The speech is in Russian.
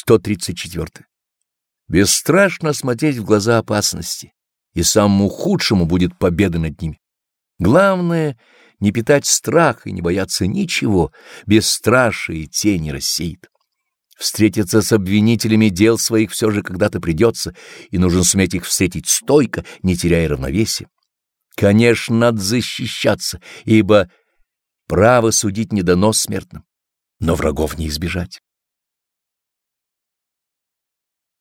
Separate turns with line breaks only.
134. Бесстрашно смотреть в глаза опасности, и самому худшему будет победа над ними. Главное — не питать страха и не бояться ничего, бесстрашие тени рассеет. Встретиться с обвинителями дел своих все же когда-то придется, и нужно суметь их встретить стойко, не теряя равновесия. Конечно, надо защищаться, ибо право судить не дано смертным, но врагов не избежать.